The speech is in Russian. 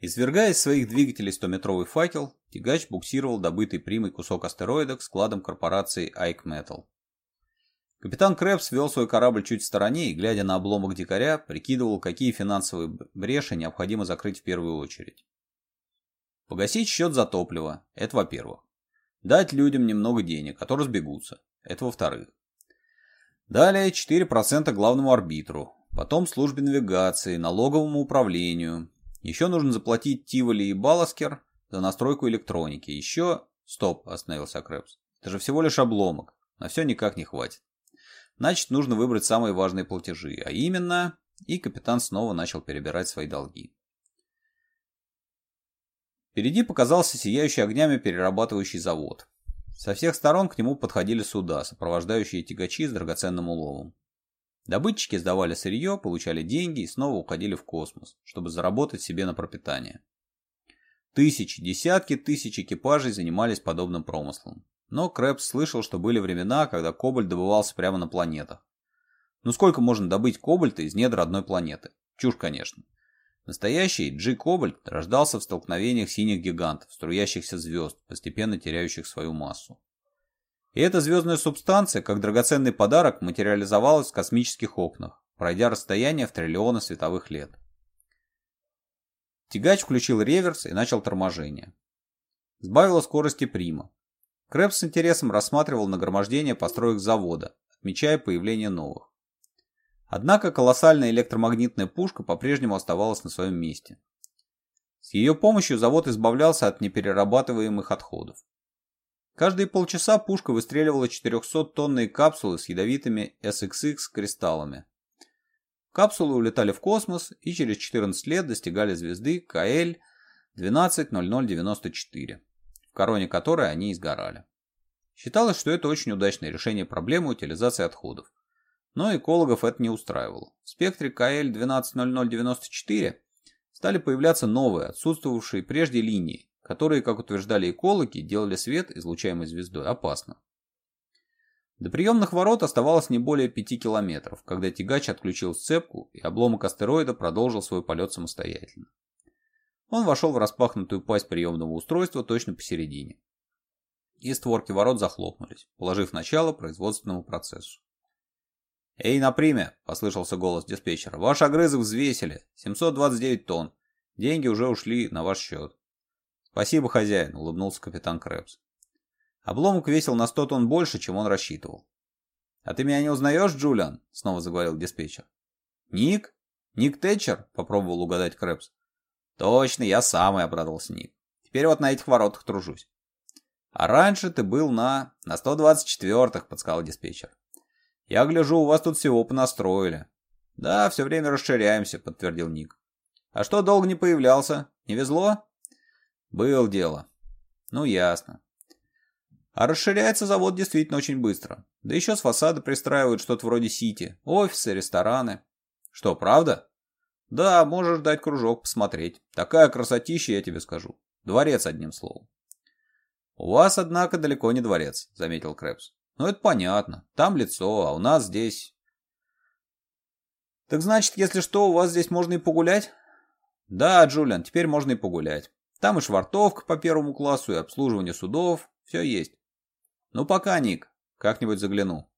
Извергая из своих двигателей 100-метровый факел, тягач буксировал добытый примой кусок астероида к складам корпорации Ike Metal. Капитан Крэпс вел свой корабль чуть в стороне и, глядя на обломок дикаря, прикидывал, какие финансовые бреши необходимо закрыть в первую очередь. Погасить счет за топливо – это во-первых. Дать людям немного денег, а которые сбегутся разбегутся – это во-вторых. Далее 4% главному арбитру, потом службе навигации, налоговому управлению, еще нужно заплатить Тиволи и Баласкер за настройку электроники. Еще... Стоп, остановился Крепс. Это же всего лишь обломок. На все никак не хватит. Значит, нужно выбрать самые важные платежи. А именно... И капитан снова начал перебирать свои долги. Впереди показался сияющий огнями перерабатывающий завод. Со всех сторон к нему подходили суда, сопровождающие тягачи с драгоценным уловом. Добытчики сдавали сырье, получали деньги и снова уходили в космос, чтобы заработать себе на пропитание. Тысячи, десятки тысяч экипажей занимались подобным промыслом. Но Крэпс слышал, что были времена, когда кобальт добывался прямо на планетах. Ну сколько можно добыть кобальта из недр одной планеты? Чушь, конечно. Настоящий G-кобальт рождался в столкновениях синих гигантов, струящихся звезд, постепенно теряющих свою массу. И эта звездная субстанция, как драгоценный подарок, материализовалась в космических окнах, пройдя расстояние в триллионы световых лет. Тягач включил реверс и начал торможение. Сбавила скорости Прима. Крэпс с интересом рассматривал нагромождение построек завода, отмечая появление новых. Однако колоссальная электромагнитная пушка по-прежнему оставалась на своем месте. С ее помощью завод избавлялся от неперерабатываемых отходов. Каждые полчаса пушка выстреливала 400-тонные капсулы с ядовитыми SXX-кристаллами. Капсулы улетали в космос и через 14 лет достигали звезды КЛ-120094, в короне которой они изгорали. Считалось, что это очень удачное решение проблемы утилизации отходов. Но экологов это не устраивало. В спектре КЛ-120094 стали появляться новые, отсутствовавшие прежде линии, которые, как утверждали экологи, делали свет, излучаемый звездой, опасно. До приемных ворот оставалось не более 5 километров, когда тягач отключил сцепку, и обломок астероида продолжил свой полет самостоятельно. Он вошел в распахнутую пасть приемного устройства точно посередине. И створки ворот захлопнулись, положив начало производственному процессу. «Эй, на приме!» – послышался голос диспетчера. «Ваш огрызы взвесили. 729 тонн. Деньги уже ушли на ваш счет». «Спасибо, хозяин», — улыбнулся капитан Крэпс. Обломок весил на сто тонн больше, чем он рассчитывал. «А ты меня не узнаешь, Джулиан?» — снова заговорил диспетчер. «Ник? Ник Тэтчер?» — попробовал угадать Крэпс. «Точно, я самый», — обрадовался Ник. «Теперь вот на этих воротах тружусь». «А раньше ты был на... на 124-х», — подсказал диспетчер. «Я гляжу, у вас тут всего понастроили». «Да, все время расширяемся», — подтвердил Ник. «А что долго не появлялся? Не везло?» Был дело. Ну, ясно. А расширяется завод действительно очень быстро. Да еще с фасада пристраивают что-то вроде сити, офисы, рестораны. Что, правда? Да, можешь дать кружок посмотреть. Такая красотища, я тебе скажу. Дворец, одним словом. У вас, однако, далеко не дворец, заметил Крэпс. Ну, это понятно. Там лицо, а у нас здесь... Так значит, если что, у вас здесь можно и погулять? Да, Джулиан, теперь можно и погулять. Там и швартовка по первому классу, и обслуживание судов, все есть. Ну пока, Ник, как-нибудь загляну.